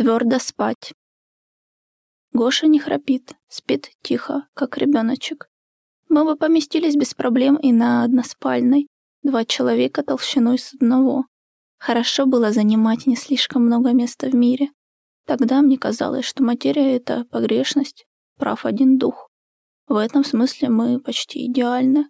Твердо спать. Гоша не храпит, спит тихо, как ребеночек. Мы бы поместились без проблем и на односпальной, два человека толщиной с одного. Хорошо было занимать не слишком много места в мире. Тогда мне казалось, что материя — это погрешность, прав один дух. В этом смысле мы почти идеальны.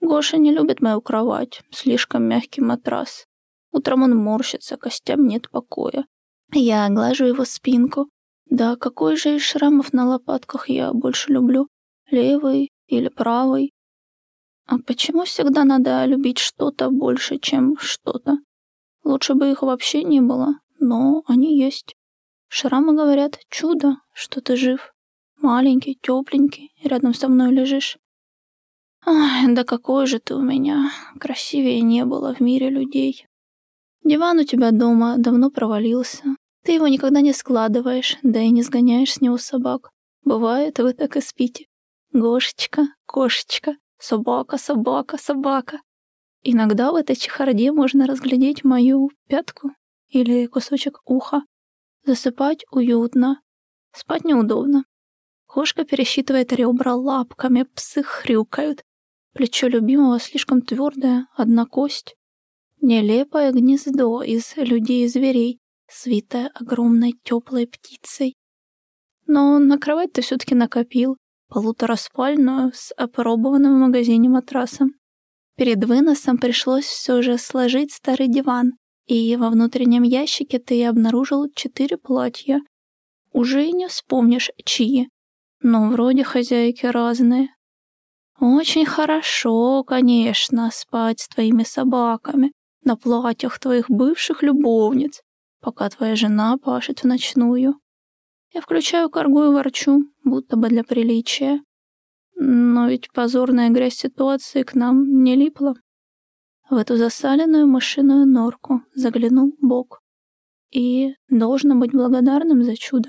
Гоша не любит мою кровать, слишком мягкий матрас. Утром он морщится, костям нет покоя. Я глажу его спинку. Да какой же из шрамов на лопатках я больше люблю? Левый или правый? А почему всегда надо любить что-то больше, чем что-то? Лучше бы их вообще не было, но они есть. Шрамы говорят, чудо, что ты жив. Маленький, тепленький, рядом со мной лежишь. Ай, да какой же ты у меня. Красивее не было в мире людей. Диван у тебя дома давно провалился. Ты его никогда не складываешь, да и не сгоняешь с него собак. Бывает, вы так и спите. Гошечка, кошечка, собака, собака, собака. Иногда в этой чехарде можно разглядеть мою пятку или кусочек уха. Засыпать уютно, спать неудобно. Кошка пересчитывает ребра лапками, псы хрюкают. Плечо любимого слишком твердое, одна кость. Нелепое гнездо из людей и зверей, свитое огромной теплой птицей. Но на кровать ты все-таки накопил, полутораспальную, с опробованным в магазине матрасом. Перед выносом пришлось все же сложить старый диван, и во внутреннем ящике ты обнаружил четыре платья. Уже и не вспомнишь, чьи, но вроде хозяйки разные. Очень хорошо, конечно, спать с твоими собаками, на платьях твоих бывших любовниц, пока твоя жена пашет в ночную. Я включаю коргу и ворчу, будто бы для приличия. Но ведь позорная грязь ситуации к нам не липла. В эту засаленную машинную норку заглянул Бог. И должно быть благодарным за чудо.